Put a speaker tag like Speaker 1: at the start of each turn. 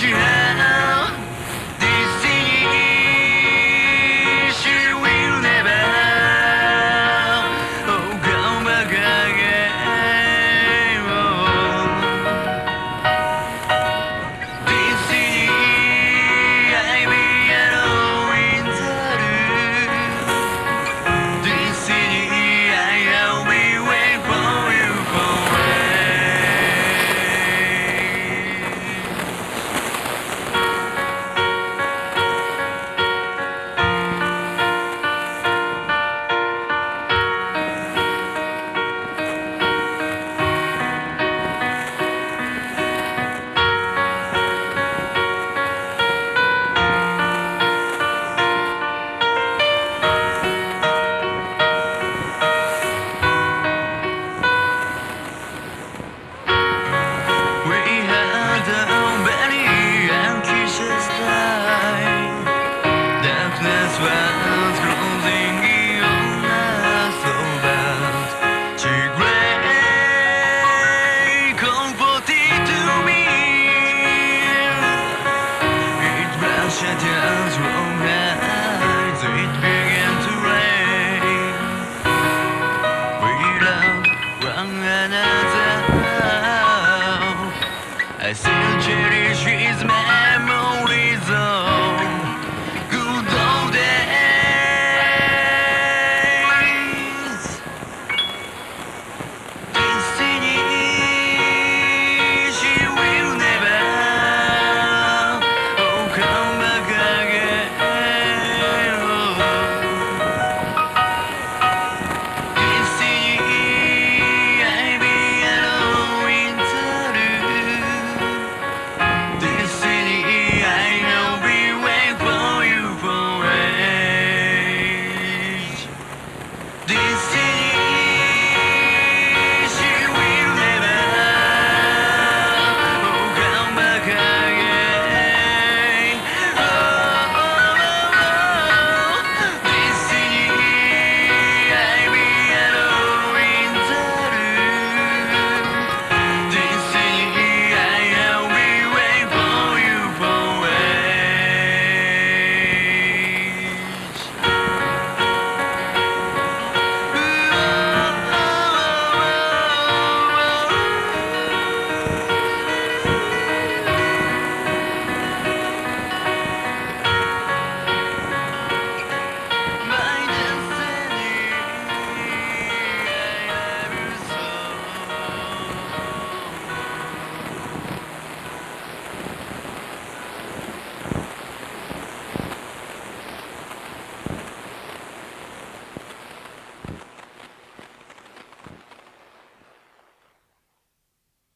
Speaker 1: you.